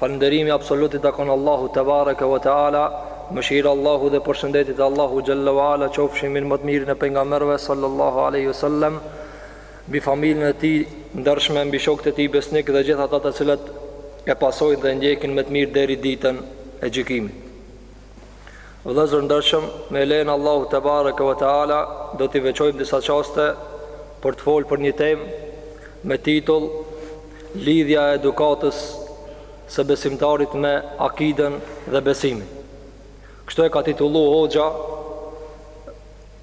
Falënderimi absolut i takon Allahut te bareke ve teala, mëshira e Allahut dhe përshëndetjet e Allahut xhalla ve ala qofshin mbi më të mirin e pejgamberëve sallallahu alaihi wasallam, mbi familjen e tij të ndershme, mbi shokët e tij besnikë dhe gjithë ata të cilët e pasojnë dhe e ndjekin me të mirë deri ditën e gjykimit. Vëllezër ndershëm, me lejen e Allahut te bareke ve teala do t'i veçojmë disa çaste për të fol për një temë me titull Lidhja e edukatës së besimtarit me akiden dhe besimin. Kështu e ka titullu hoxha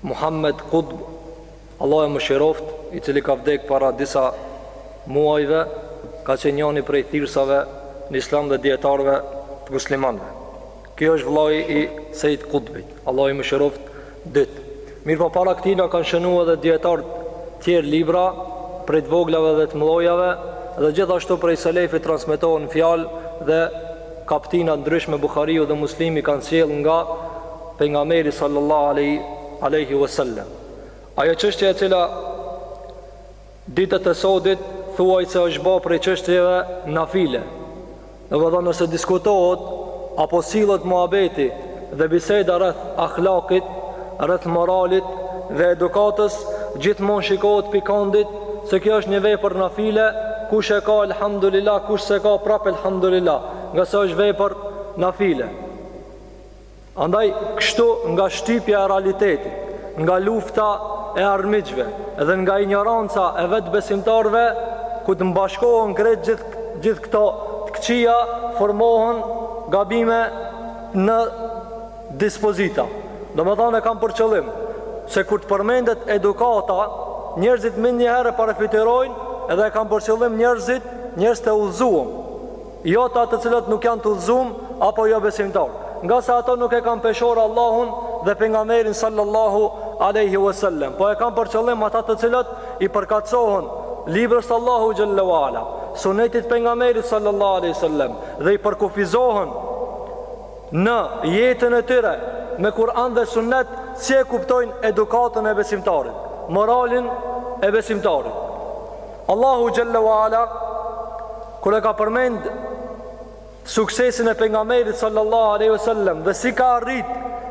Muhammed Kutb, Allahu e mëshiroftë, i cili ka vdek para disa muajve, ka qenë njëni prej thirrësve në Islam dhe dijetarëve të muslimanëve. Ky është vëllai i Sejd Kutbit, Allahu i mëshiroftë, dyt. Mirëpo para këtij na kanë shënu edhe dijetarë tjerë libra, prej të voglave dhe të mëdhojave, dhe gjithashtu prej selefit transmetohen fjalë dhe kaptina të ndryshme. Buhariu dhe Muslimi kanë sjellë nga pejgamberi sallallahu alaihi alaihi wasallam ajo çështje e cila ditët e sodit thuaj se është bërë prej çështjeve nafile domethënë nëse diskutohet apo sillet muhabeti dhe biseda rreth akhlakit rreth moralit dhe edukatës gjithmonë shikohet pikondit se kjo është një vepër nafile kush e ka elhamdulillah kush s'e ka prap elhamdulillah ngase është vepër nafile Andaj, kështu nga shtypja e realitetit, nga lufta e armiqve dhe nga injoranca e vetë besimtarëve, kur të bashkohen krejt gjithë gjithë këto të këqija, formohen gabime në dispozita. Domethënë e kam për qëllim se kur të përmendet edukata, njerëzit menjëherë e parafytyrojnë edhe e kam për qëllim njerëzit, njerëzit e udhëzuam. Jo ata të cilët nuk janë të udhëzuam apo jo besimtarë, ngase ato nuk e kanë peshorë Allahun dhe pejgamberin sallallahu alaihi wasallam, po e kam për qëllim ata të cilët i përkatësohen librës të Allahut xhalla wala, sunetit të pejgamberit sallallahu alaihi wasallam dhe i përkufizohen në jetën e tyre me Kur'an dhe Sunnet si e kuptojnë edukatën e besimtarit, moralin e besimtarit. Allahu xhalla u ala kur e ka përmend suksesin e pejgamberit sallallahu alaihi wasallam dhe si ka arrit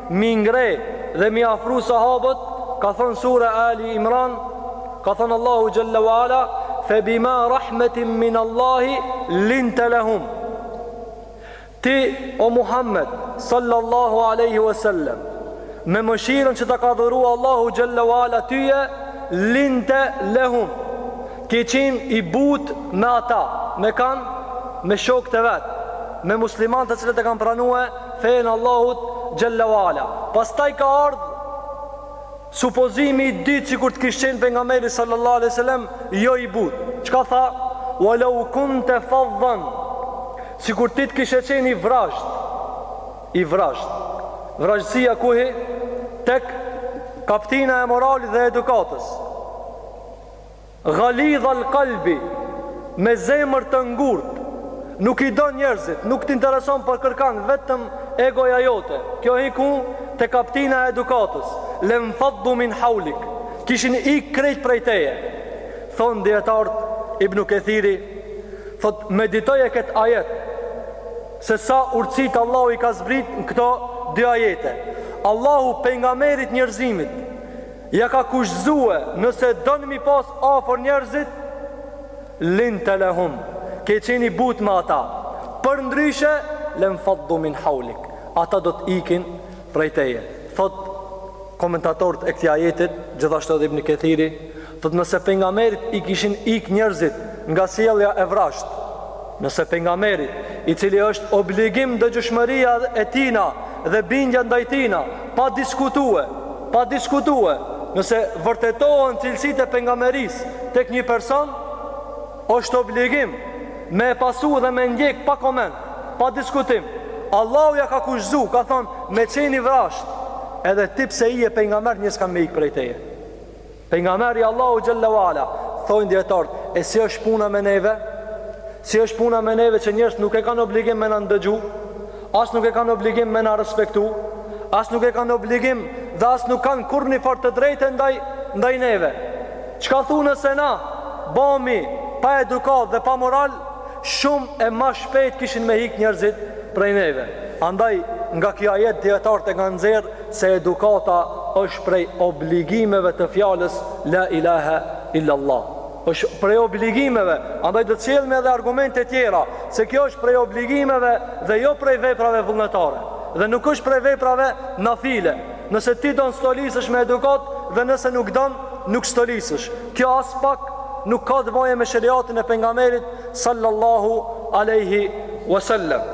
mi ngre dhe mi afru sahabët ka thanë sura Ali Imran ka thanë Allahu xhalla u ala fe bima rahmetin min Allahi linte lehum Ti, o Muhammed, sallallahu alejhi ue sellem, me mëshirën që ta ka dhurua Allahu xhalla ue ala ty, linte lehum, ke qenë i butë me ata, me kan, me shokë të vet, me muslimanë të cilët e kanë pranue fenë e Allahut xhalla ue ala. Pastaj ka ardhë, Supozimi i dytë sikur të kish qenë pejgamberi sallallahu alejhi wasallam jo i butë. Çka tha? Wa law kunta faddan. Sikur ti të kishe qenë i vrazhd. I vrazhd. Vrazhdësia ku hi? Tek kaptina e moralit dhe edukatës. Ghalidh al Kalbi, me zemër të ngurtë, Nuk i do njerëzit, nuk të intereson për kërkan vetëm egoja jote. Kjo iku te kaptina e edukatës, Lenfaddu min haulik, kishin ik krejt prej teje. Thonë dijetarët, Ibnu Kethiri thotë, Meditoje këtë ajet, se sa urtësi Allahu i ka zbrit në këto dy ajete. Allahu pejgamberit njerëzimit, Ja ka kushtëzue nëse don mi pas afër njerëzit linte lehum ke qenë i butë me ata përndryshe lenfaddu min haulik ata do të ikin prej teje thotë komentatorët e këtij ajetit gjithashtu edhe ibn kethiri thotë nëse pejgamberit i kishin ik njerëzit nga sjellja e vrazhdë Nëse Pejgamberi, i cili është obligim dëgjushmëria e tina dhe bindja ndaj tina, pa diskutue, pa diskutue, nëse vërtetohen cilësitë e pejgamberisë tek një person, është obligim me e pasu dhe me e ndjek pa koment, pa diskutim. Allahu ja ka kushtëzu, ka thonë, me qenë i vrazhdë, edhe ti pse je pejgamber njerëz kanë me ikë prej teje. Pejgamberi i Allahut xhalla wala thojnë dijetarët, e si është puna me neve? Si është puna me neve që njerëz nuk e kanë obligim me na ndëgju, as nuk e kanë obligim me na respektu, as nuk e kanë obligim dhe as nuk kanë kurrnjëfarë të drejte ndaj, ndaj neve. Çka thu nëse na bohmi pa edukatë dhe pa moral, shumë e ma shpejt kishin me hik njerëzit prej neve. Andaj, nga ky ajet dijetarët e kanë nxjerrë, se edukata është prej obligimeve të fjalës la ilahe illallah është prej obligimeve andaj do të sjellim edhe argumente tjera se kjo është prej obligimeve dhe jo prej veprave vullnetare dhe nuk është prej veprave nafile nëse ti don stolisesh me edukatë dhe nëse nuk don nuk stolisesh kjo aspak nuk ka të bëjë me sheriatin e pejgamberit sallallahu aleyhi wasallam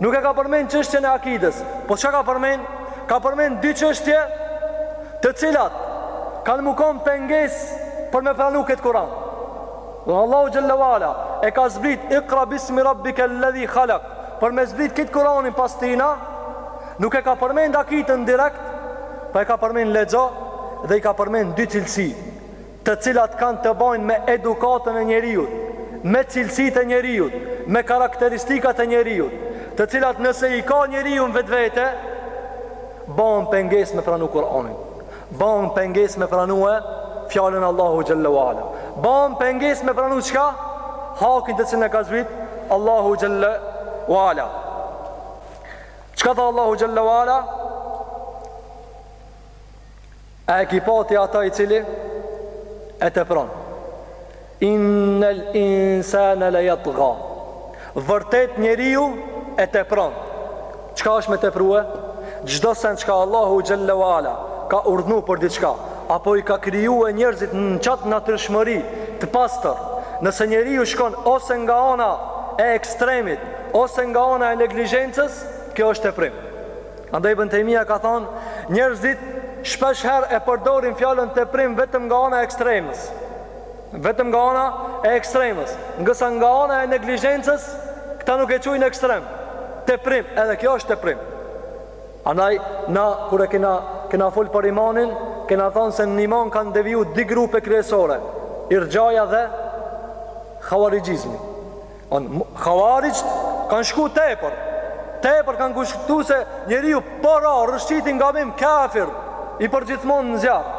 Nuk e ka përmend çështjen e akidës, po çka ka përmend? Ka përmend dy çështje të cilat kanë me kon pengesë për me pranu këtë kuran. Dhe Allahu xhelle ue ala e ka zbrit ikra bismi rabbikel-ledhi khalak për me zbrit këtë kuranin pastina, nuk e ka përmend akidën direkt, po e ka përmend lexo dhe i ka përmend dy cilësi. të cilat kanë të bojnë me edukatën e njeriut, me cilësitë e njeriut, me karakteristikat e njeriut, të cilat nëse i ka njeriu në vetvete, bon pengesë me pranu Kur'anin, bon pengesë me pranue fjalën Allahu xhelle ue ala, bon pengesë me pranu çka? Hakin të cilën e ka zbrit Allahu xhelle ue ala. Çka tha Allahu xhelle ue ala? A e ki pa ti ata i cili e tepron? Innal insana la jatgha. Vërtet njeriu e tepron. Çka është me tepru? Çdo send çka Allahu xhelle ue ala ka urdhnu për diçka, apo i ka kriju njerëzit në çat natyrshmëri të pastër. Nëse njeriu shkon ose nga ana e ekstremit, ose nga ana e neglizhencës, kjo është teprim. Andaj Ibn Tejmija ka thonë, njerëzit shpesh herë e përdorin fjalën teprim vetëm nga ana e ekstremës. Vetëm nga ana e ekstremës, ngësa nga ana e neglizhencës, këta nuk e qujnë ekstrem. Teprim, edhe kjo është teprim. Andaj na kur e kena kena fol për imanin, kena thonë se në iman kanë deviju dy grupe kryesore, irxhaja dhe khawarixhizmi. On Khawarixht kanë shku tepër. Tepër kanë kushtu se njeriu po ra rrëshqiti n'gabim kafir i përgjithmon në zjarr.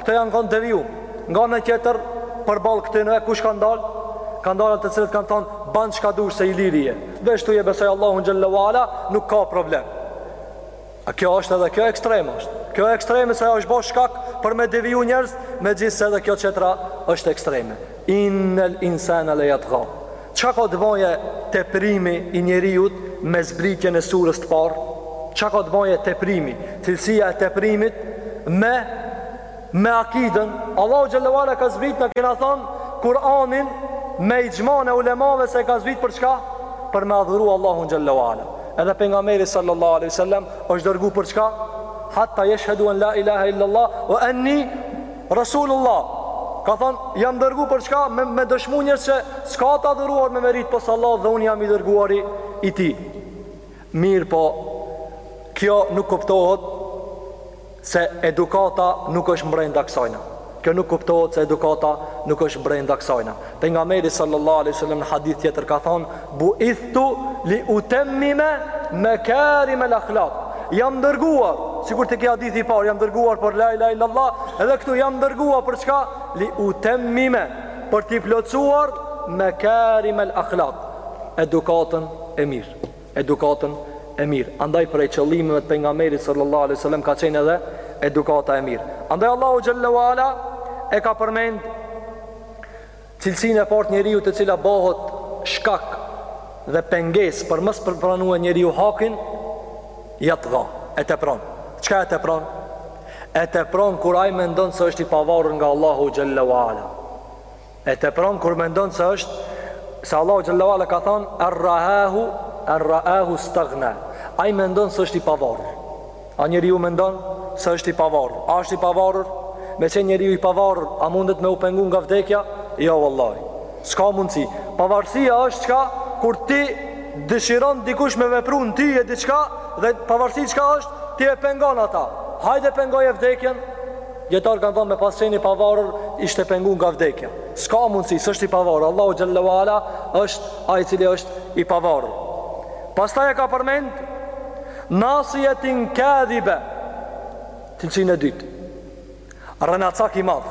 Këto janë kanë deviju. Nga ana tjetër përballë këtyne kush kanë dalë? Kanë dalë të cilët kanë thonë ban çka dush se i lirë. Veç thuje e besoj Allahun xhelle ue ala, nuk ka problem. A kjo është edhe kjo ekstreme është. Kjo ekstreme se është bo shkak për me deviju njerëz, megjithëse edhe kjo qetra është ekstreme. Innel insana le jatgha. Çka ka të boje teprimi i njeriut me zbritjen e surës të parë? Çka ka të boje teprimi? Cilësia e teprimit me me akidën, Allahu xhelle ue ala ka zbrit na kena thon Kur'anin me ixhmanë e ulemave se ka zbrit për çka? Për me adhuru Allahun xhelle ue ala. Edhe pejgamberi sallallahu alaihi wasallam është dërgu për çka? Hatta yashhadu an la ilaha illa Allah wa anni rasulullah. Ka thon jam dërgu për çka? Me, me dëshmu njerëz se s'ka të adhuruar me meritë pos Allahut dhe un jam i dërguari i tij. Mirëpo, kjo nuk kuptohet se edukata nuk është mbrenda kësajna. Kjo nuk kuptohet se edukata nuk është mbrenda kësajna. Pejgamberi sallallahu alaihi wasallam në hadith tjetër ka thënë: "Bu ithtu li utammima makarim al-akhlaq." Jam dërguar, sikur të ke hadith i parë, jam dërguar për la ilaha illallah, edhe këtu jam dërguar për çka? Li utammima, për të plotësuar makarim al-akhlaq, edukatën e mirë. edukatën e mirë andaj prej qëllimeve të pejgamberit sallallahu alaihi wasallam ka qenë edhe edukata e mirë andaj Allahu xhalla wa ala e ka përmend cilësinë e parë te njeriu e cila bëhet shkak dhe pengesë për mos me e pranue njeriu hakin jatgha e tepron çka e tepron e tepron kur ai mendon se është i pavarur nga Allahu xhalla wa ala E tepron kur mendon se është se Allahu xhalla wa ala ka thonë ar-ra'ahu ar-ra'ahu istaghna. Ai mendon se është i pavarur. A njeriu mendon se është i pavarur? A është i pavarur? Me qenë njeriu i pavarur, a mundet me u pengu nga vdekja? Jo vallahi. S'ka mundsi. Pavarësia është çka kur ti dëshiron dikush me vepru në ty e diçka dhe pavarësi çka është ti e pengon ata. Hajde pengoje vdekjen. Dijetarët kanë thonë me pas qenë i pavarur ishte pengu nga vdekja. S'ka mundësi, s'është i pavarur. Allahu xhalla wa ala është ai i cili është i pavarur. Pastaj e ka përmend nasijetin kadhibe. Cilësinë e dytë. Rrenacak i madh.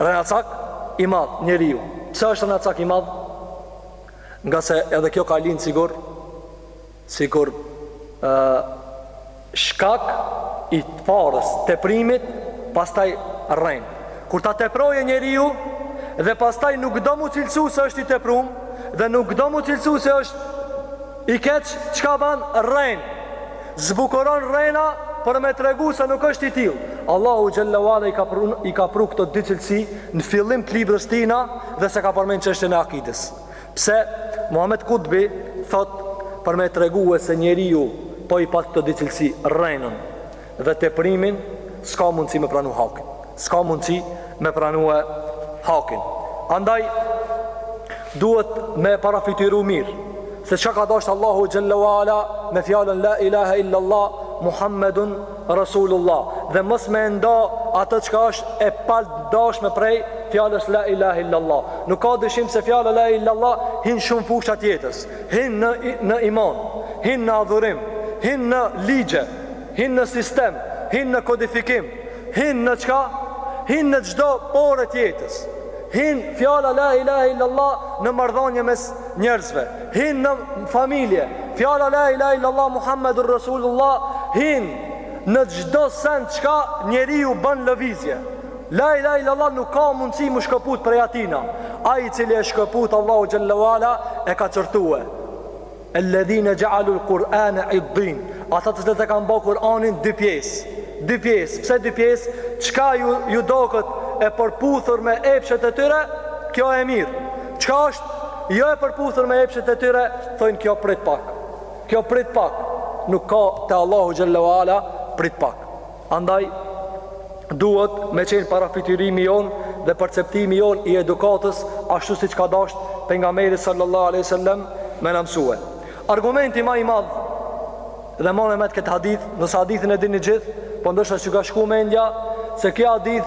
Rrenacak i madh njeriu. Pse është rrenacak i madh? Ngase edhe kjo ka lind sikur sikur shkak i të parës, teprimit, pastaj rrenë. Kur ta teprojë njeriu dhe pastaj nuk do mu cilësu se është i teprum dhe nuk do mu cilësu se është i keq, çka ban? Rrenë. Zbukuron rrena për me tregu se nuk është i tillë. Allahu xhalla wa ala i ka pru i ka pru këto dy cilësi në fillim të librit tina dhe s'e ka përmend çështjen e akidës. Pse Muhamed Kutbi thotë për me tregue se njeriu po i pat këto dy cilësi, rrenën dhe teprimin, s'ka mundësi me pranu hakin. S'ka mundësi me pranue hakin. Andaj, duhet me parafytyru mirë, se çka ka dashtë Allahu xhalla wa ala me fjalën La ilahe illallah Muhammedun Rasulullah dhe mos me e nda atë çka është e pandashme prej fjalës la ilahe illallah. Nuk ka dyshim se fjala la ilahe illallah hin shumë fusha të jetës. Hin në në iman, hin në adhurim, hin në ligje, hin në sistem, hin në kodifikim, hin në çka? Hin në çdo pore të jetës. Hin fjala la ilahe illallah në marrëdhënie mes njerëzve. Hin në familje. Fjala la ilaha illallah Muhammedur Rasulullah hin në çdo send çka njeriu bën lëvizje. La ilaha illallah nuk ka mundësi mu shkëput prej atina. Ai i cili e shkëput Allahu xhallahu ala e ka çrtue. Alladhina ja'alu al-Qur'ana iddin. Ata të cilët e kanë bërë Kur'anin dy pjesë. Dy pjesë. Pse dy pjesë? Çka ju ju doket e përputhur me epshet e tyre, kjo e mirë. Çka është jo e përputhur me epshet e tyre, thonë kjo prit pak. Kjo prit pak. Nuk ka te Allahu xhallahu ala prit pak. Andaj duhet me qenë parafytyrimi jonë dhe perceptimi jonë i edukatës ashtu siç ka dashur pejgamberi sallallahu alaihi wasallam me na mësue. Argumenti ma i madh dhe mbone mend këtë hadith, nëse hadithin e dini gjithë, po ndoshta s'u ka shku mendja se kjo hadith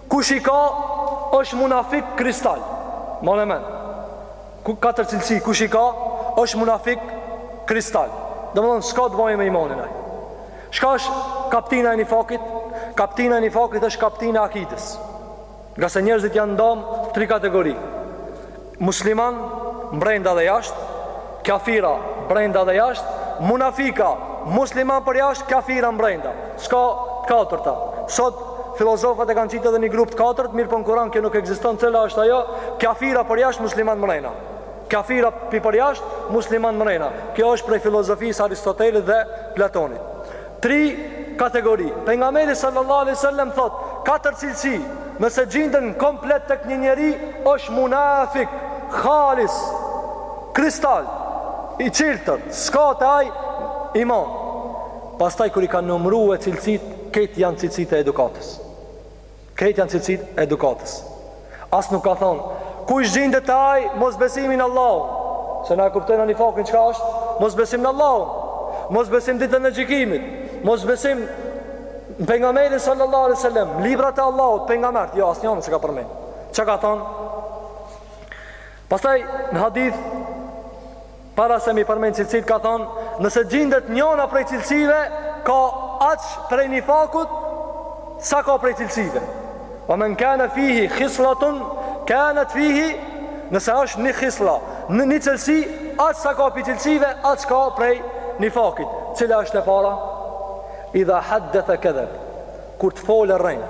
Kush i ka është munafik kristal. Mbone mend. Katër cilësi kush i ka është munafik kristal. Domthon s'ka të bëjë me imanin ai. Çka është kaptina e nifakit? Kaptina e nifakit është kaptina e akides. Ngase njerëzit janë nda n'tri kategori. Musliman brenda dhe jashtë, kafira brenda dhe jashtë, munafika, musliman për jashtë, kafira brenda. S'ka të katërta. Sot filozofët e kanë qitë edhe një grup të katërt, mirëpo në Kur'an kjo nuk ekziston, cila është ajo, kafira për jashtë, musliman brenda. Kafira për jashtë, musliman brenda. Kjo është prej filozofisë Aristotelit dhe Platonit. Tri kategori. Pejgamberi sallallahu alejhi ve sellem thotë, katër cilësi, nëse gjinden komplet tek një njeri, është munafik, khalis, kristal, i çiltër, s'ka te ai iman. Pastaj kur i ka numërue cilësitë, krejt janë cilësitë e edukatës. Krejt janë cilësitë e edukatës. As nuk ka thonë, kush gjindet te ai mosbesimi në Allahun, se na e kuptojna nifakun çka është, mosbesim në Allahun, mosbesim ditën e gjykimit, mosbesim në pejgamberin sallallahu alaihi wasallam, librat e Allahut, pejgambert, jo asnjëni s'e ka përmend. Çka ka thonë? Pastaj në hadith para se m'i përmend cilësitë ka thonë, nëse gjindet njëna prej cilësive, ka aq prej nifakut sa ka prej cilësive. Wa men kana fihi khislatun kanat fihi nëse është një khisla, një cilësi, aq sa ka prej cilësive, aq ka prej nifakit. Cila është e para? Idha haddatha kadhab. Kur të folë rrenë.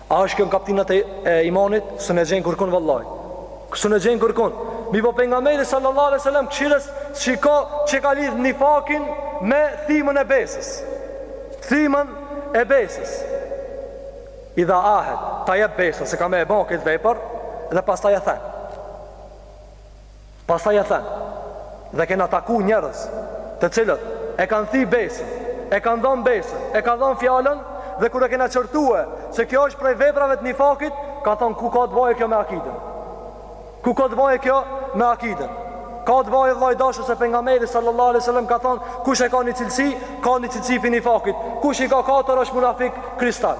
A është kjo në kaptinat e imanit? S'un e gjen kurrkund vallahi. S'un e gjen kurrkund. Mirpo pejgamberi sallallahu alejhi wasallam kshyre shiko qe ka lidh nifakin me thimën e besës. Thimën e besës. Idha ahed, ta jep besën se ka me e bën këtë vepër dhe pastaj e then. Pastaj e them, dhe kena taku njerëz, të cilët e kanë thy besën, e kanë dhënë besën, e kanë dhënë fjalën, dhe kur e kena qortue se kjo është prej veprave të nifakit, ka thënë ku ka të baje kjo me akiden? Ku ka të baje kjo me akiden? Ka të baje vëlla i dashur se pejgamberi sallallahu alaihi wasallam ka thënë kush e ka një cilësi, ka një cilësi prej nifakit. Kush i ka katër është munafik kristal.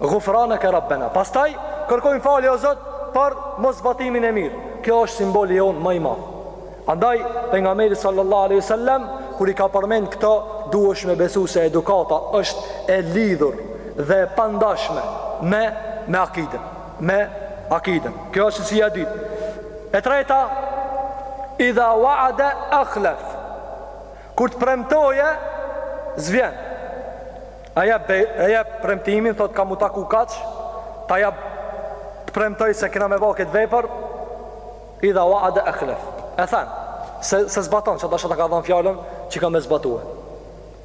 Ghufraneke Rabbena. Pastaj kërkojmë falje o Zot për moszbatimin e mirë. Kjo është simboli jonë më i madh. Andaj pejgamberi sallallahu alaihi wasallam kur i ka përmend këto duhesh me besu se edukata është e lidhur dhe e pandashme me me akiden, me akiden. Kjo është cilësia e dytë. E treta, idha wa'ada akhlaf. Kur të premtoje, zvjen. A jep be e jep premtimin thot kam me u taku kaq ta jap të premtoj se kena me ba këtë vepër idha wa'ada akhlaf e then, s'e, s'e zbaton që ta shëta ka dhanë fjallën që ka me zbatue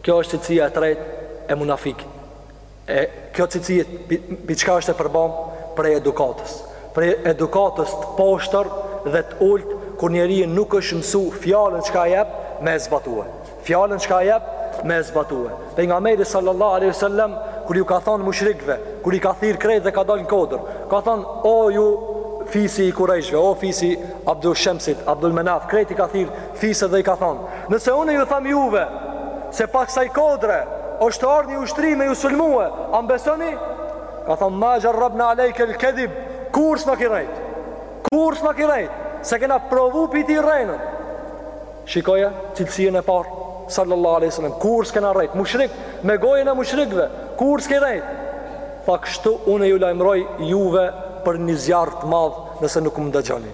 kjo është cilësia e tretë e munafikut e kjo cilësi prej çka është e përbame prej edukatës prej edukatës të poshtër dhe të ulët kur njeri nuk është mësu fjallën çka e jep me e zbatue Fjalën çka jep me e zbatue. Pejgamberi sallallahu alaihi wasallam kur ju ka thënë mushrikëve, kur i ka thirr krejt dhe ka dalë në kodër, ka thënë o ju fisi i Kurejshve, o fisi Abdul Shemsit, Abdul Menaf, krejt i ka thirr fiset dhe i ka thënë, nëse unë ju them juve se pas asaj kodre është ardhur një ushtri me ju sulmue, a m'besoni? Kanë thënë ma xharrabna alejk el kedib, kurrë s'na ki rrejt. Kurrë s'na ki rrejt. S'e kena provu prej teje rrenën. Shikoje cilësien e parë Sallallahu alejhi wasallam kurrë s'ke na rrejt mushrik me gojën e mushrikëve kurrë s'ke rrejt tha kështu unë ju lajmëroj juve për një zjarr të madh nëse nuk më dëgjoni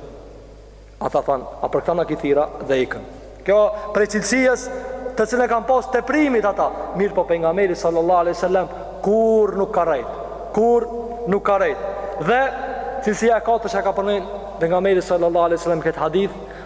ata thanë a për këta na ki thirr dhe ikën kjo prej cilësies të cilën e kanë pas teprimit ata mirëpo pejgamberi Sallallahu alejhi wasallam kurrë nuk ka rrejt kurrë nuk ka rrejt dhe cilësia e katërt që ka përmend pejgamberi Sallallahu alejhi wasallam në këtë hadith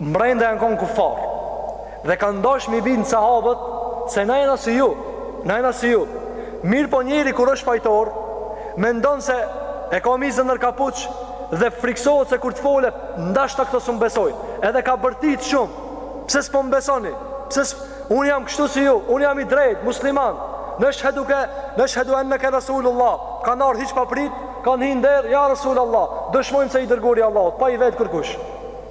Mbrenda janë kon kufar dhe kanë dashë mi bind sahabët se na jena si ju, na jena si ju. Mirëpo njeri kur është fajtor, mendon se e ka mizën nër kapuç dhe frikësohet se kur të folet, ndoshta këta s'më besojnë. Edhe ka bërtit shumë. Pse s'po më besoni? Pse s'po... Unë jam kështu si ju, unë jam i drejtë, musliman. Neshhedu ke, neshhedu enneke Rasulullah. Kanë ardhë hiç pa prit, kanë hi n'derë, ja Rasulullah. Dëshmojmë se je i dërguari i Allahut, pa i vetë kërkush.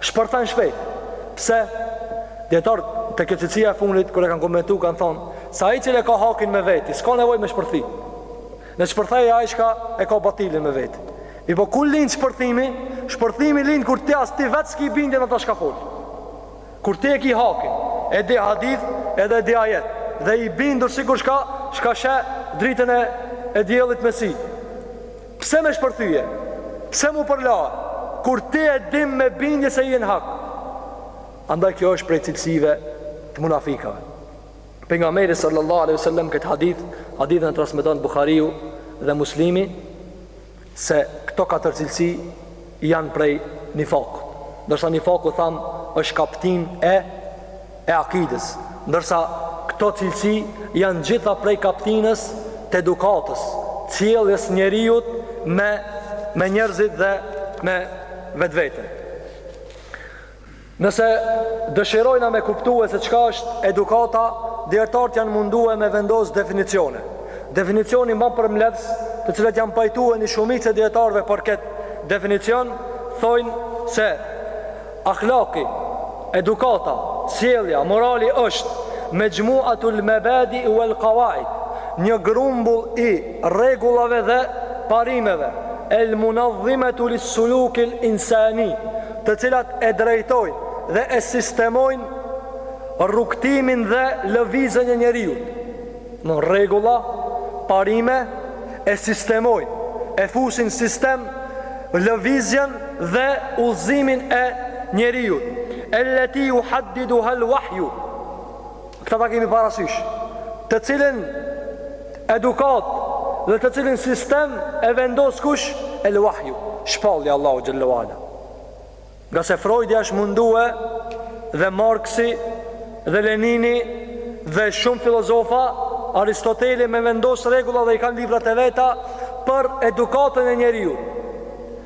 Shpërthen shpejt. Pse? Dijetarët te kjo cilësia e fundit kur e kanë komentu kanë thonë se ai që e ka hakin me veti, s'ka nevojë me shpërthy. Në shpërthej ai çka e ka batilin me veti. Mirëpo kur lind shpërthimi? Shpërthimi lind kur ti as ti vetë s'ki bindje n'ata çka fol. Kur ti e ki hakin, e di hadith edhe e di ajet, dhe je i bindur sikur çka, çka sheh dritën e, e diellit me sy. Pse me shpërthye? Pse m'u përla? Kur ti e din me bindje se je në hak. Andaj kjo është prej cilësive të munafikave. Pejgamberi sallallahu alaihi wasallam këtë hadith, hadithin e transmeton Buhariu dhe Muslimi se këto katër cilësi janë prej nifakut ndërsa nifaku thamë është kaptinë e e akides ndërsa këto cilësi janë gjitha prej kaptinës të edukatës sjelljes njeriut me me njerëzit dhe me vetveten Nëse dëshirojna me kuptue se çka është edukata, dijetarët janë mundue me vendosë definicione. Definicioni ma përmbledhës, të cilët janë pajtue një shumicë e dijetarëve për këtë definicion, thojnë se Ahlaki, edukata, sjellja, morali është Mexhmu'atul mebadi'i wal qawaid, një grumbull i rregullave dhe parimeve, El munadhimatu lis sulukil insani, të cilat e drejtojnë dhe e sistemojnë rrugëtimin dhe lëvizjen e njeriut. Rregulla, parime e sistemojnë, e fusin sistem lëvizjen dhe udhëzimin e njeriut. Elleti yuhaddiduha al-wahyu. Këtë ta kemi parasysh, të cilin edukatë dhe të cilin sistem e vendos kush? El wahju, shpallja Allahu xhallahu ala. Ngase Freudi është mundue dhe Marksi dhe Lenini dhe shumë filozofa Aristoteli me vendos rregulla dhe i kanë librat e veta për edukatën e njeriu.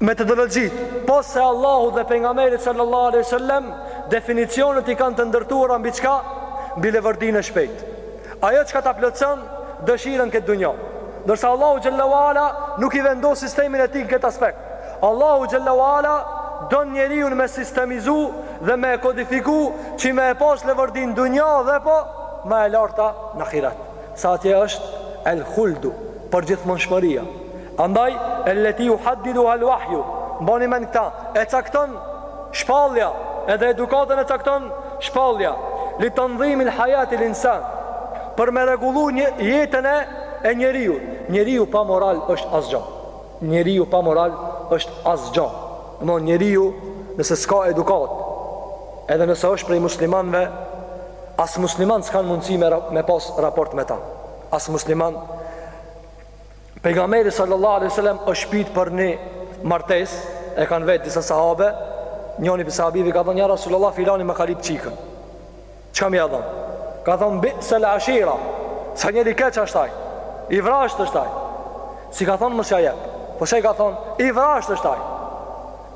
Metodologjitë, pos e Allahut dhe Pejgamberit sallallahu alejhi we sellem, definicionet i kanë të ndërtuara mbi çka? Mbi levërdinë e shpejtë. Ajo çka ta plotëson dëshirën këtë dunjë. Ndërsa Allahu xhallahu ala nuk i vendos sistemin e tij në këtë aspekt. Allahu xhallahu ala don njeriun me sistemizu dhe me kodifiku që me e pas levërdinë dunja dhe po ma e larta n'ahiret se atje është el khuldu përgjithmonshmëria Andaj, elleti juhaddiduhal wahju, mbani men këta, e cakton shpallja, edhe edukatën e cakton shpallja, li tendhimil hajatil insan, për me rregullu jetën e, e njeriut. Njeriu pa moral është asgjo. Njeriu pa moral është asgjo. Njeriu, nëse s'ka edukatë, edhe nëse është prej muslimanve, as musliman s'kanë mundësi me, me pas raport me ta. As musliman Pejgamberi sallallahu alaihi wasallam është pyt për një martesë, e kanë vet disa sahabe, njoni pi sahabive i ka thon ja Rasulullah filani ma ka lyp çikën. Çka, me ia dhon? Ka thënë bi sel ashira. Sa njeri keq është ai. I vrasht është ai. S'i ka thënë mos ja jep. Po sa i ka thënë i vrasht është ai.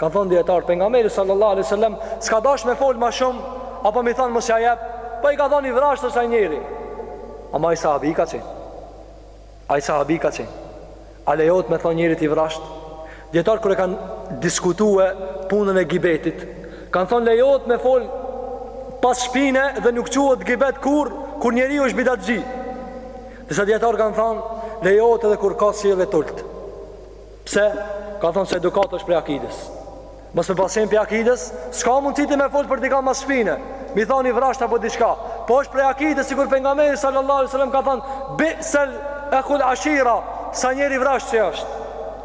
Kanë thënë dijetarët pejgamberi sallallahu alaihi wasallam s'ka dash me fol më shumë apo me i thon mos ja jep. Po i ka thënë i vrasht është ai njeri. Ama ai sahabi ka qenë Ai sahabi ka qenë. A lejohet me thonë njerit i vrashtë? Dijetarët kur e kanë diskutue punën e gibetit, kanë thonë lejohet me folë pas shpine dhe nuk quhet gibet kur, kur njeriu është bidatxhi. Disa dijetarë kanë thonë lejohet edhe kur ka sjellje t'ultë. Pse? Kanë thonë se edukata është prej akides. Mos me pas qenë prej akides, s'ka mundësi ti me folë për dikan mas shpine. Me i thonë i vrasht apo diçka. Po është prej akides, sikur pejgamberi sallallahu alai sallam ka thonë, bi sel ashira, sa njeri i vrasht që është.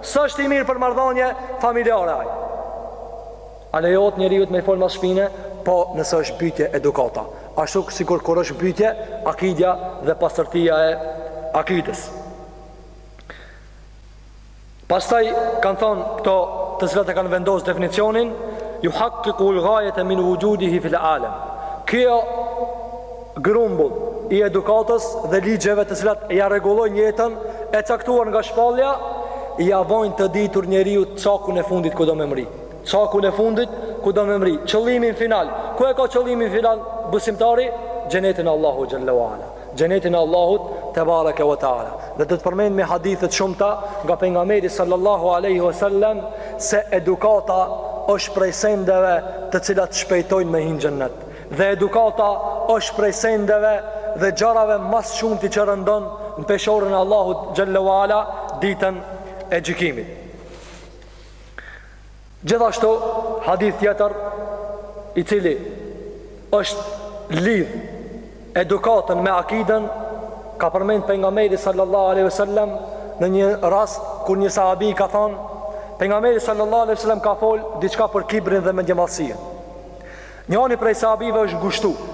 S'është i mirë për marrëdhanie familjare ai. A lejohet njeriut me i folë mas shpine, po nëse është pytje edukata. Ashtu sikur kur është pytje, akidja dhe pastërtia e akides. Pastaj kanë thënë këto të cilat e kanë vendosur definicionin yuhaqqiqu al-ghayata min wujudihi fil alam. Kjo grumbull i edukatës dhe ligjeve të cilat ia rregullojnë jetën e caktuar nga shpallja ia bojnë të ditur njeriut cakun e fundit ku do me mri cakun e fundit ku do me mri qëllimin final ku e ka qëllimin final besimtari xhenetin Allahut xhel-le ve ala Xhenetin e Allahut tebareke ve teala. Dhe do të përmendim hadithe të shumta nga pejgamberi sallallahu alaihi wasallam se edukata është prej sendeve të cilat shpejtojnë me hi n'xhennet. Dhe edukata është prej sendeve dhe gjërave më së shumti që rëndon në peshorën e Allahut xhel-le ve ala ditën e gjykimit. Gjithashtu, hadith tjetër i cili e lidh edukatën me akiden ka përmend pejgamberi sallallahu alaihi wasallam në një rast kur një sahabi i ka thënë pejgamberi sallallahu alaihi wasallam ka fol diçka për kibrin dhe mendjemadhsinë. Njëri prej sahabeve është ngushtuar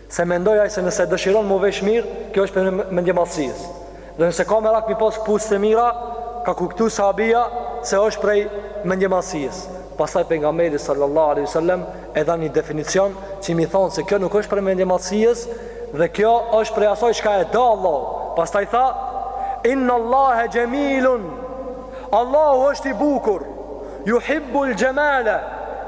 Se mendoj ai se nëse dëshiron mu vesh mirë, kjo është prej mendjemadhësijës. Dhe nëse ka merak mi pas këpucë të mira, ka kuptu sahabija se është prej mendjemadhësijës. Pastaj pejgamberi sallallahu alaihi wasallam e dha një definicion që mi thonë se kjo nuk është prej mendjemadhësijës dhe kjo është prej asaj çka e do Allahu. Pastaj tha: Inna Allahe jamilun. Allahu është i bukur. Yuhibbul jamala.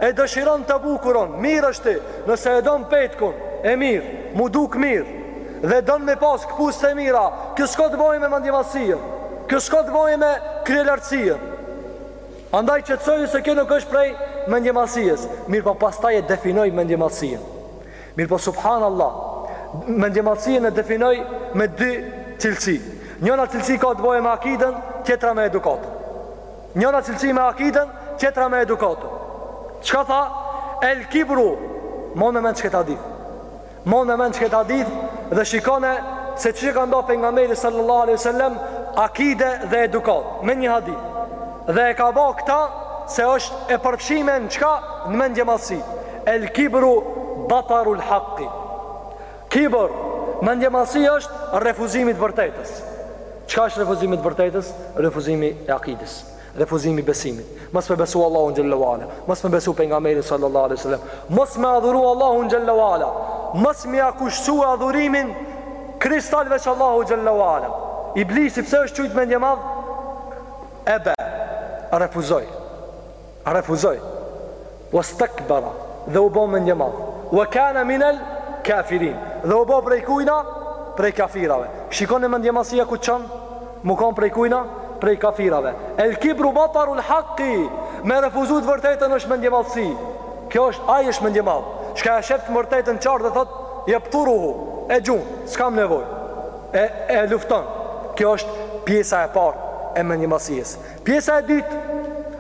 E dëshiron të bukurën. Mirë është ti. Nëse e don petkun e mirë, mu duk mirë dhe don me pas këpucë të mira, kjo s'ka të bëjë me mendjemadhësinë, kjo s'ka të bëjë me kryelartësinë. Andaj qetësoju se kjo nuk është prej mendjemadhësies, mirëpo pastaj e definoj mendjemadhësinë. Mirëpo subhanallahu, mendjemadhësinë e definoj me dy cilësi. Njëra cilësi ka të bëjë me akiden, tjetra me edukatën. Njëra cilësi me akiden, tjetra me edukatën. Çka tha? El kibru, mone mend qet hadith. Mone mend qet hadith dhe shikone se qi e ka nda pejgamberi sallallahu alaihi wasallam akide dhe edukatë me një hadith. Dhe e ka bë këtë se është e përfshime në çka në mendjemadhësi. El kibru batarul haqqi. Kibër, mendjemadhësi është refuzimi i të vërtetës. Çka është refuzimi i të vërtetës? Refuzimi i akides, refuzimi i besimit. Mos me besu Allahun xhelle ue ala, mos me besu pejgamberin sallallahu alaihi wasallam, mos me adhuru Allahun xhelle ue ala, mos me ia kushtu adhurimin kristal veç Allahut xhelle ue ala. Iblisi pse është qujt mendjemadh? Eba, refuzoi. refuzoi, wastakbara, dhe u bë mendjemadh, wa kana min al kafirin, dhe u bë prej kujna, prej kafirave. Shikoni mendjemadhësia ku çon? Me kon prej kujna? Prej kafirave. El kibru bataru al haqi, me refuzu të vërtetën është mendjemadhësi. Kjo është, ai është mendjemadh, çka e shef të vërtetën qartë dhe thot, yabturuhu, e gjun, s'kam nevojë. E e lufton. Kjo është pjesa e parë e mendjemadhësisë. Pjesa e dytë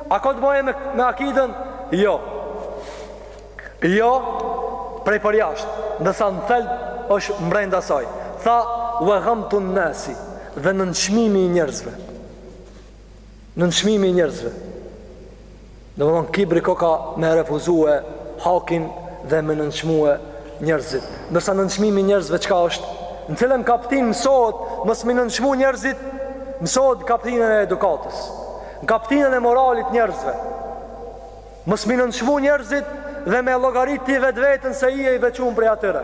a ka të bëjë me me akidën? Jo. Jo prej përjashtë, ndërsa në thelb është mbrenda saj. Tha wa ghamtun nasi dhe nënçmimi i njerëzve. Nënçmimi i njerëzve. Domethënë kibri koka me refuzue hakin dhe me nënçmue njerëzit. Ndërsa nënçmimi i njerëzve çka është? Në cilën kaptin mësohet mos mi nënçmu njerëzit? Mësohet kaptinën e edukatës. Në kaptinën e moralit njerëzve. Mos mi nënçmu njerëzit dhe me llogarit ti vetveten se je i veçum prej atyre.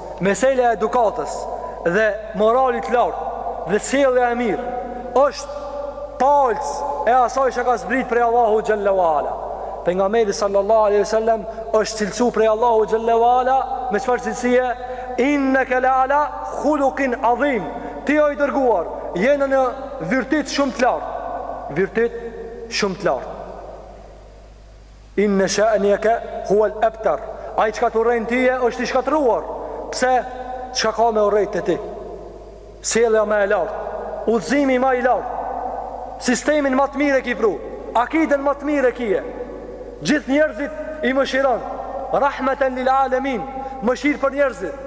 Meseleja e edukatës dhe moralit të lartë dhe sjellja e mirë është palcë e asaj që ka zbrit prej Allahu xhalla wala. Pejgamberi sallallahu alaihi wasallam është cilësu prej Allahu xhalla wala me çfarë cilësie? Innaka la ala khuluqin adhim. Ti o i dërguar, je në një virtyt shumë të lartë. Virtyt shumë të lartë. Inne sha'niyaka huwal abtar. Ai çka të urrejnë ty është i shkatërruar. Pse? Çka ka me urrejt te ti? Sjellja ma e lartë, udhëzimi ma i lartë, sistemin ma të mirë e ki pru, akiden ma të mirë e kije. Gjithë njerëzit i mëshiron. Rahmeten lil alemin, mëshirë për njerëzit.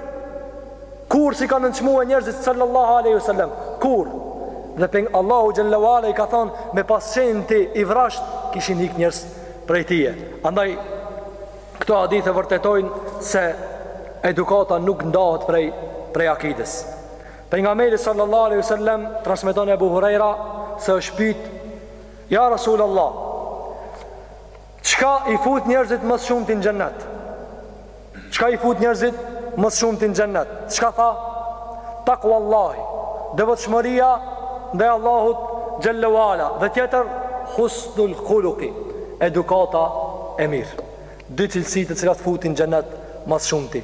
Kurr s'i ka nënçmue njerëzit sallallahu alaihi wasallam. Kurr. Dhe peng Allahu xhalla wala i ka thon me pas qenë ti i vrasht kishin ik njerëz prej teje. Andaj këto hadithe vërtetojnë se edukata nuk ndahet prej prej akides. Pejgamberi sallallahu alaihi wasallam transmeton Abu Huraira se është pyet Ja Rasulullah Çka i fut njerëzit më së shumti në xhennet? Çka i fut njerëzit më së shumti në xhennet? Çka tha? Takwallahi, devotshmëria ndaj Allahut xhelle uala dhe tjetër husnul khuluqi, edukata e mirë. Dy cilësi të cilat futin në xhennet më së shumti.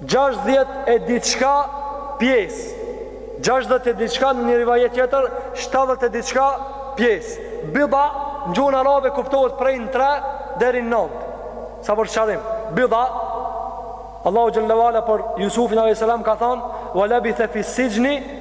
gjashtëdhjetë e diçka pjesë, gjashtëdhjetë e diçka në një rivajet tjetër, shtatëdhjetë e diçka pjesë. Bidha në gjuhën arabe kuptohet prej në tre deri në nëntë. Sa për sqarim, bidha Allahu xhalla wala për Yusufin alayhis salam ka thënë: "Wa labitha fi sijni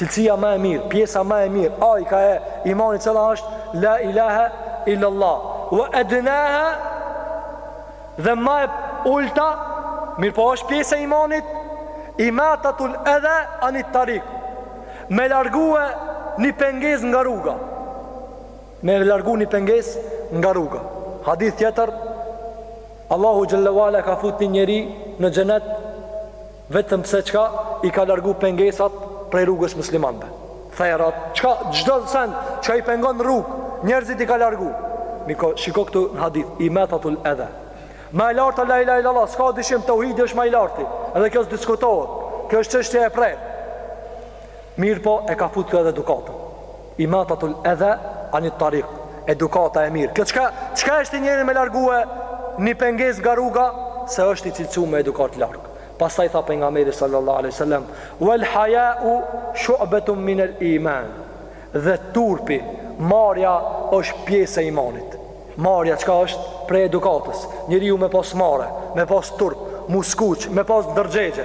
Cilësia ma e mirë, pjesa ma e mirë, ajka e imanit cila është La ilaha illallah Wa ednaha Dhe ma e ulta Mirëpo është pjesë e imanit Imatatul edha anit tarik Me largue një pengesë nga rruga Me largu një pengesë nga rruga Hadith tjetër Allahu xhelle wala ka fut një njeri në xhennet Vetëm pse çka i ka largu pengesat prej rrugës muslimanëve. Therat, çka çdo send çka i pengon n'rrugë, njerëzit i ka largu. Miko, shiko këtu në hadith, imatatul edha. Ma e larta la ilaha illallah, s'ka dyshim tauhidi është ma i larti. Edhe kjo s'diskutohet. Kjo është çështje e prerë. Mirëpo e ka fut këtu edhe edukatën. Imatatul adha anit tariq, edukata e mirë. Kjo çka çka është ni njeri me largue një pengesë nga rruga se është i cilësu me edukatë larg. Pastaj tha pejgamberi sallallahu alaihi wasallam, "Wal haya'u shu'batun min al-iman." Dhe turpi, marrja është pjesë e imanit. Marrja çka është prej edukatës. Njeriu me pas marre, me pas turp, m'u skuq, me pas ndërgjegje.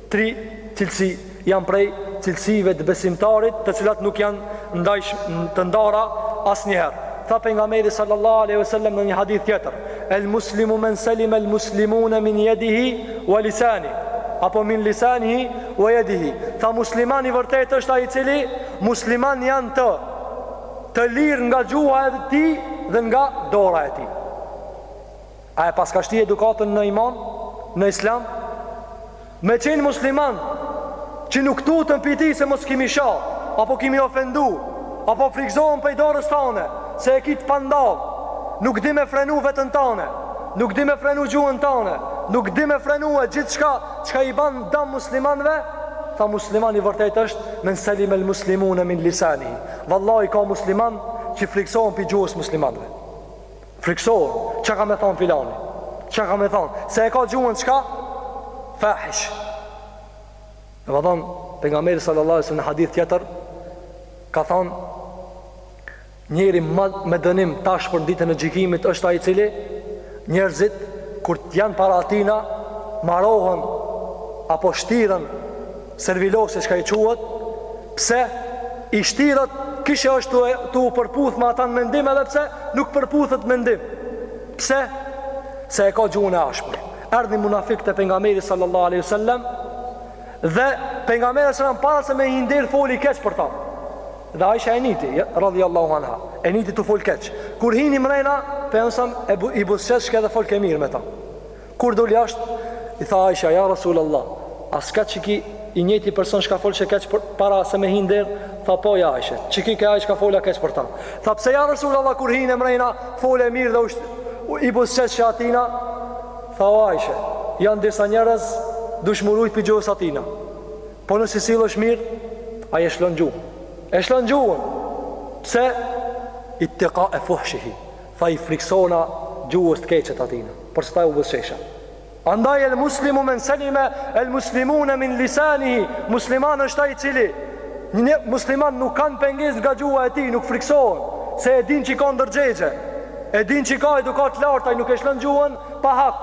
Tri cilësi janë prej cilësive të besimtarit, të cilat nuk janë ndajsh të ndara asnjëherë. Tha pejgamberi sallallahu alaihi wasallam në një hadith tjetër: "El muslimu men salima el muslimuna min yadihi wa lisani" apo min lisanihi wa yadihi. Tha musliman i vërtetë është ai i cili musliman janë të të lirë nga gjuha e tij dhe nga dora e tij. A e paska shti edukatën në iman, në islam? Me qenë musliman, që nuk tuten pej tij se mos ki me i sha, apo ki me i ofendu, apo frikzohen pej dorës tane, se e ki t'pandalë, nuk di me frenu veten tane, nuk di me frenu gjuhën tane, nuk di me frenue gjithçka, çka i ban dam muslimanve, tha musliman i vërtet është, men selime el muslimune min lisanihi, vallahi ka musliman që frikzohen pej gjuhës muslimanve. Frikësohur, ça ka me thonë filani? Ça ka me thonë? Se e ka gjuhën çka? Fahish. E me thonë, pejgamberi sallallahu alaihi sallam në hadith tjetër, ka thonë, njeri me dënim t'ashpër n'ditën e gjykimit është ai i cili, njerëzit, kur janë para atina, marrohen, apo shtiren, Servilose, çka i quhet, pse i shtiret kishe është tu, tu u përputh me ata në mendim edhe pse nuk përputhet n'mendim. Pse? Se e ka gjuhën e ashpër. Erdh ni munafik te pejgamberi sallallahu aleyhi sallam dhe pejgamberi sallam para se me hi n'derë foli keq për ta. Dhe Aisha e niti, radhi Allahu anha, e niti tu fol keq. Kur hini mrena, pejgamberi sallam e bu, i buzëqeshke dhe folke mirë me ta. Kur doli jashtë, i tha Aisha, ja Rasul Allah, a s'ke qiky i njëjti person çka fole keq para se me hi n'derë, tha po ja Aisha, qiky ke ai çka fola keq për ta. Tha pse ja Rasul Allah kur hini mrena, fole mirë dhe usht, u, i buzëqeshe atina, tha o Aisha, janë disa njerëz dush m'u rujt pej gjuhës atina. Po nëse s'i sillesh mirë, ai e shlon gjuhën. E shlon gjuhën, pse ittika'e fuhshihi. Tha i frikësona gjuhës të keqe t'atina, për qata ju buzëqesha. Andaj el muslimu men selime el muslimune min lisanihi, musliman është ai i cili një musliman nuk kanë pengesë nga gjuha e tij, nuk frikësohen, se e din që ka ndërgjegje, e din që ka edukatë të lartë, ai nuk e shlon gjuhën pa hak,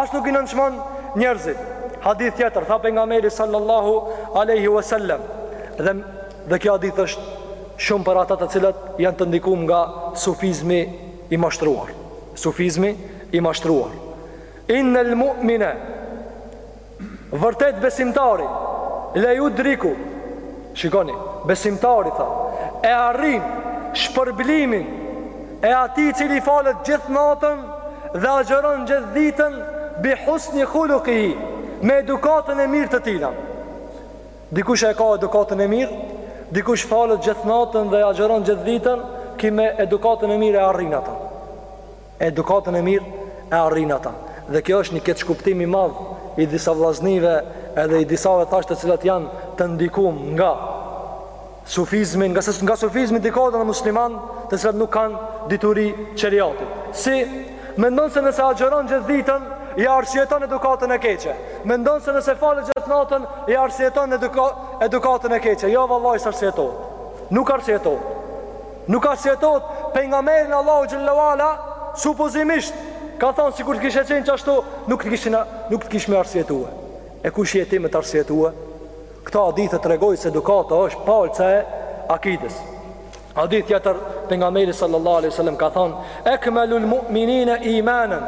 as nuk i nënçmon njerëzit. Hadith tjetër, tha pejgamberi sallallahu alaihi wasallam, dhe Dhe ky hadith është shumë për ata të cilët janë të ndikuar nga sufizmi i mashtruar. Sufizmi i mashtruar. Innal mu'mina vërtet besimtari la yudriku. Shikoni, besimtari tha, e arrin shpërblimin e atij i cili falet gjithë natën dhe agjëron gjithë ditën bi husni khuluqihi me edukatën e mirë të tij. Dikush e ka edukatën e mirë, dikush falet gjithë natën dhe agjëron gjithë ditën, ki me edukatën e mirë e arrin ata. Edukatën e mirë e arrin ata. Dhe kjo është një keqkuptim i madh i disa vllaznijve edhe i disa vetash të cilat janë të ndikum nga sufizmi, ngase nga sufizmi ndikohen musliman të cilat nuk kanë dituri sheriati. Si, mendon se nëse agjëron gjithë ditën, ia arsyeton edukatën e keqe. Mendon se nëse falet gjithë natën, ia arsyeton eduka, edukatën e keqe. Jo, vallahi, s'arsyetohet. Nuk arsyetohet. Nuk arsyetohet. Pejgamberin Allahu xhelle ue ala, supozimisht, ka thonë, sikur të kishe qenë qashtu, nuk të kishin, nuk të kishim arsyetue. E kush je ti me t'arsyetue? Këto hadithe tregojnë se edukata është palca e akides. Hadith tjetër pejgamberi sallallahu alaihi wasallam ka thënë: "Akmalul mu'minina imanan."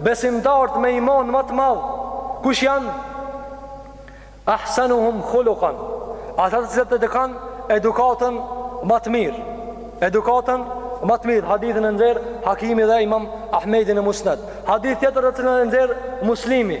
Besimtarët me iman më të madh, kush janë? Ahsanuhum khuluqan. Ata të cilët e kanë edukatën më të mirë. Edukatën më të mirë. Hadithin e nxjerr Hakimi dhe Imam Ahmedi në Musnad. Hadith tjetër të cilin e nxjerr Muslimi.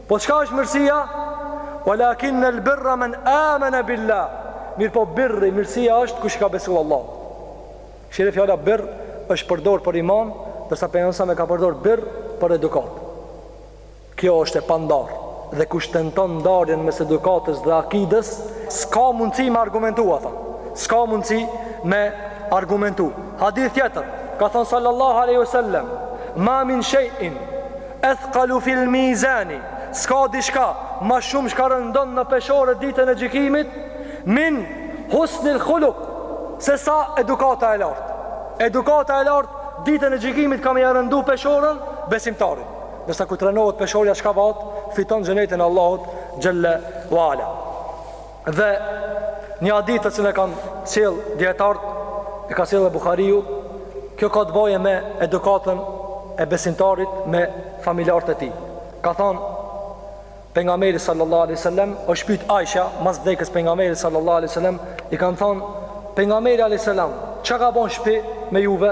Po çka është mirësia? Walakin al birra man amana billah. Mirëpo birri, mirësia është kush i ka besu Allahut. Shihe fjala birr është përdor për iman, ndërsa pejgamberi alejhi selam e ka përdor birr për edukat. Kjo është e pandar dhe kush tenton ndarjen mes edukatës dhe akidës, s'ka mundësi me argumentu ata. S'ka mundësi me argumentu. Hadith tjetër, ka thënë sallallahu alaihi wasallam, "Ma min shay'in Ethqalu fil mizani, s'ka diçka ma shumë çka rëndon në peshore ditën e gjykimit, min husnil khuluk, se sa edukata e lartë. Edukata e lartë ditën e gjykimit ka me ja rëndu peshoren besimtarit. Ndërsa kur të rënohet peshorja çka u ba, fiton xhenetin e Allahut xhelle ue ala. Dhe një hadith të cilin e kanë sjell dietarët e ka sjellë Buhariu, kjo ka të bëjë me edukatën e besimtarit me familjarët e tij. Ka thënë pejgamberi sallallahu alaihi wasallam, osht pyt Aisha, mas vdekjes pejgamberit sallallahu alaihi wasallam, i kanë thënë pejgamberi alaihi salam, çka ka bon n'shtëpi me juve?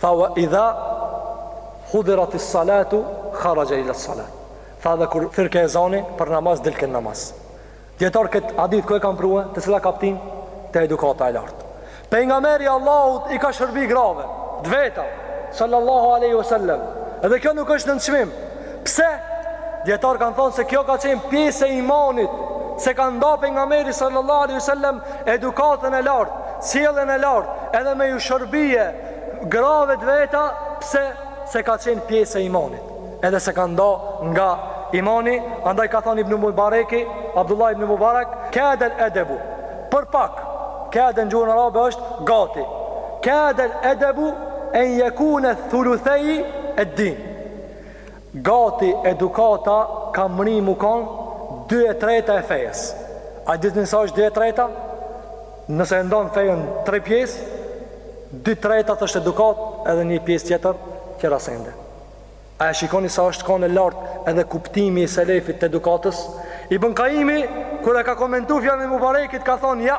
Tha, Wa idha hudirat is-salatu kharaja ila as-salah. Tha dhe kur thirke ezani për namaz dilke te namaz. Dijetarët kët hadith ku e kanë prua, te cila kaptinë te edukata e lartë. Pejgamberi Allahut i ka shërbi grave të veta, sallallahu alaihi wasallam. Edhe kjo nuk është nënçmim. Pse? Dijetarët kanë thonë se kjo ka qenë pjesë e imanit, s'e ka nda Pejgamberi sallallahu alaihi sallam edukatën e lartë, sjelljen e lartë, edhe me ju shërby grave të veta, pse se ka qenë pjesë e imanit, edhe s'e ka nda nga imani, andaj ka thonë ibn Mubareki, Abdullah ibn Mubarek, kedel edebu, për pak, kedel në gjuhën arabe është gati, kedel edebu, en jekune thuluthejid-din, Gati edukata ka mri mu kon dy e treta e fejës. A e dini sa është dy e treta? Nëse e ndan fejën tre pjesë, dy tretat është edukatë edhe një pjesë tjetër tjera sende. A e shikoni sa është kone lartë edhe kuptimi i selefit të edukatës? Ibn Qayyimi, kur e ka komentu fjalën e Mubarekit, ka thonë, ja,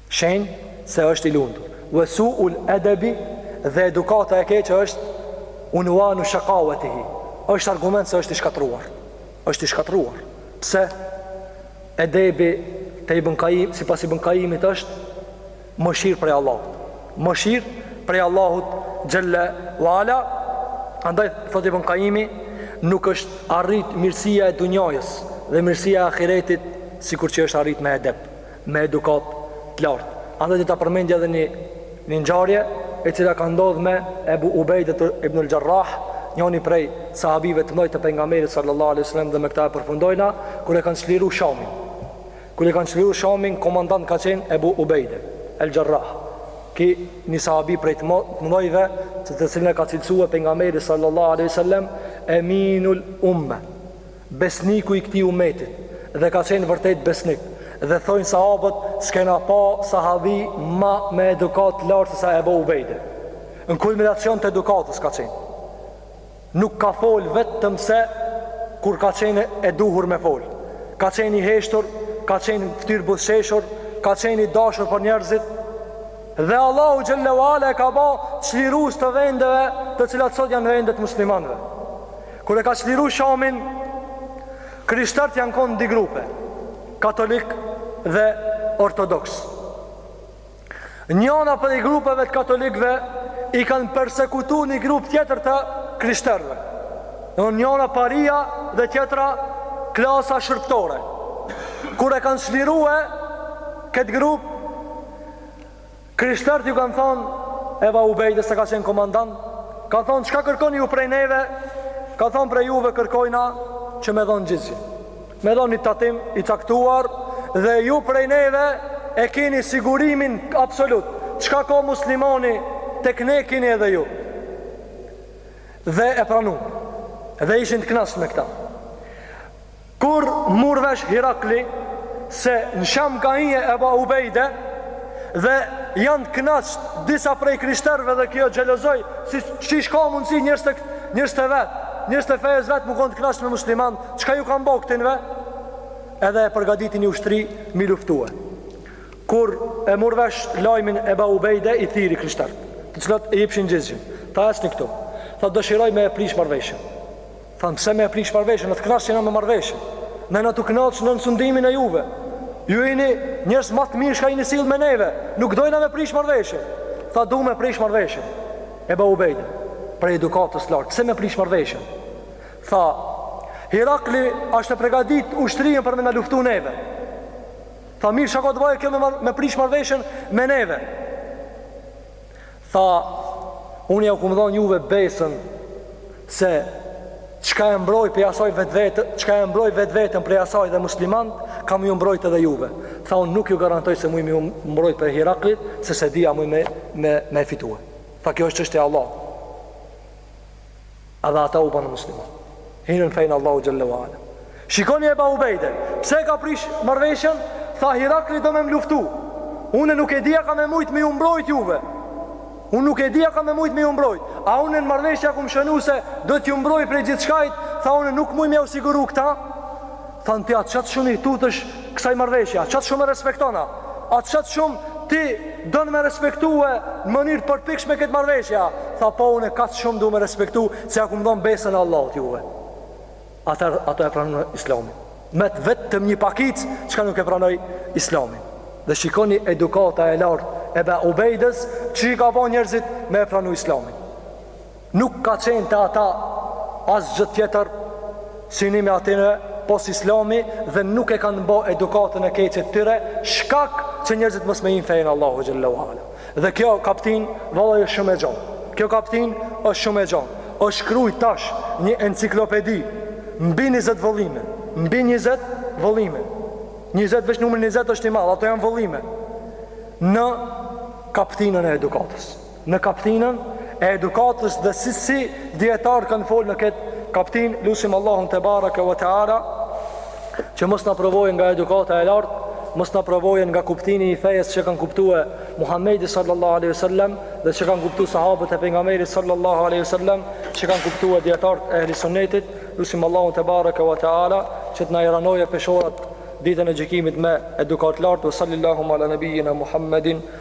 shenjë se është i lumtur. Wa su'ul adabi dhe edukata e keqe është unwanu shaqawatihi. Është argument se është i shkatërruar. Është i shkatërruar. Pse? Edebi te Ibn Qayyim, sipas Ibn Qayyimit është mëshirë prej Allahut. Mëshirë prej Allahut xhelle ue ala. Andaj thotë Ibn Qayyimi, nuk është arrit mirësia e dunjajës dhe mirësia e ahiretit sikur që është arrit me edeb. me edukatë të lartë. Andaj do ta përmendja edhe një ngjarje e cila ka ndodh me Ebu Ubejdet Ibn al-Jarrah, njoni prej sahabive të mëdhtë të pejgamberit sallallahu alaihi wasallam dhe me këtë e përfundojna, kur e kanë çliru Shamin. Kur e kanë çliru Shamin, komandant ka qenë Ebu Ubejde al-Jarrah. Ky një sahabi prej të mëdhëve, të cilin e ka cilësu pejgamberi sallallahu alaihi wasallam Eminul Umme. besniku i këtij umetit dhe ka qenë vërtet besnik dhe thojnë sahabët s'kena pa sahabi ma me edukatë të lartë sesa Ebu Ubejde në kulminacion të edukatës ka qenë nuk ka fol vetëm se kur ka qenë e duhur me fol ka qenë i heshtur ka qenë ftyrë buzëqeshur ka qenë i dashur për njerëzit dhe Allahu xhelle ue ala e ka ba çlirues të vendeve të cilat sot janë vendet e muslimanve Kur e ka çliru Shamin, krishtertë janë kon në dy grupe, katolikë dhe ortodoksë. Njona prej grupeve të katolikëve i kanë persekutu një grup tjetër të krishterëve. Njona paria dhe tjetra klasa shërbëtore. Kur e kanë çlirue këtë grup, Krishterët ju kanë thonë Eba Ubejdes se ka qenë komandant, kanë thonë çka kërkoni ju prej neve, ka thonë prej juve kërkojna që me dhonë xhizje, me dhonë një tatim i caktuar dhe ju prej neve e keni sigurimin absolut, çka ka muslimani tek ne keni edhe ju. Dhe e pranuan. Dhe ishin të kënaqur me këta. Kur mur vesh Hirakli se në Sham ka hi Eba Ubejde dhe janë të knaqt disa prej krishterve dhe kjo xhelozoi si qysh ka mundësi njerëzit e, njerëzit e vet, njerëzit e fejës vet me konë të knaqt me musliman, çka ju kanë bo ktynve? Edhe e përgaditi një ushtri m'i luftue. Kur e mur vesh lajmin Eba Ubejde i thirri krishterët, të cilët e jipshin xhizjen, tha ecni këtu, tha dëshiroj me e prish marrëveshjen. Thanë pse me e prish marrëveshjen, na të kënaqt jena me marrëveshjen. Na, na të kënaqt nën sundimin e juve. Ju jeni njerëz ma të mirë çka jeni sill me neve, nuk dojna me prish marrëveshjen. Tha du me prish marrëveshjen. Eba Ubejde, prej edukatës lartë, pse me prish marrëveshjen. Tha, Hirakli asht e pregadit ushtrinë për me na luftu neve. Tha, mirë çka ka të bajë kjo me, mar me prish marrëveshjen me neve. Tha, Unë jau kum dhënë juve besën se çka e mbroj prej asaj vetvetë, çka e mbroj vetveten prej asaj dhe muslimant, kam m'ju mbrojtë edhe juve. Tha, unë nuk ju garantoj se muj m'ju mbrojtë prej Hiraklit, se se di a muj me, me, me fitue. Tha, kjo është çështja e Allahut. Edhe ata u bënë musliman. Hinën n'fejën Allahut Xhelle wa Ala. Shikoni Eba Ubejde, pse e ka prish marrëveshjen, tha Hirakli do me më luftu. Unë nuk e di a kam me mujtë me ju mbrojt juve. Unë nuk e di a kam me mujtë me ju mbrojt. A unë në marrëveshje kum shënu se do t'ju mbroj prej gjithçkajt, tha unë nuk muj me jau siguru këta. Thanë ti a qaq shumë i tutesh kësaj marrëveshje, a qaq shumë e respekton a, a qaq shumë ti don me respektue në mënyrë përpikshme këtë marrëveshje. Tha po unë kaq shumë du me respektu se jau kum dhonë besën e Allahut juve. Atëherë ata e pranun islamin. Met vetëm një pakicë çka nuk e pranoi islamin. Dhe shikoni edukata e lartë Ebe Ubejdes që i ka bo njerëzit me e pranu islamin. Nuk ka qenë te ata asgjë tjetër synim i atyre pos Islami dhe nuk e kanë bo edukatën e keqe të tyre shkak që njerëzit mos me hi n'fejën Allahut xhelle wa ala. Dhe kjo kaptinë valla është shumë e gjonë. Kjo kaptinë është shumë e gjonë. Është shkruajt tash një enciklopedi mbi 20 vëllime, mbi 20 vëllime. 20 veç numri 20 është i madh, ato janë vëllime në kaptinën e edukatës. në kaptinën e edukatës dhe si si dietar kanë fol në këtë kaptin lusim Allahun te baraka wa taala që mos na privojë nga edukata e lartë mos na privojë nga kuptimi i fejes që ka kuptue Muhammedi sallallahu alaihi wasallam dhe që kanë kuptuar sahabët e pejgamberit sallallahu alaihi wasallam që kanë kuptuar dietarët e ehli sunnetit lusim Allahun te baraka wa taala që të na i ranojë peshorat ditën e gjykimit me edukatë të lartë sallallahu ala nabiyina muhammedin